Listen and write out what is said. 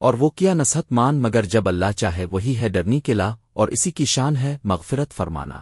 اور وہ کیا نصحت مان مگر جب اللہ چاہے وہی ہے ڈرنی کے لا اور اسی کی شان ہے مغفرت فرمانا۔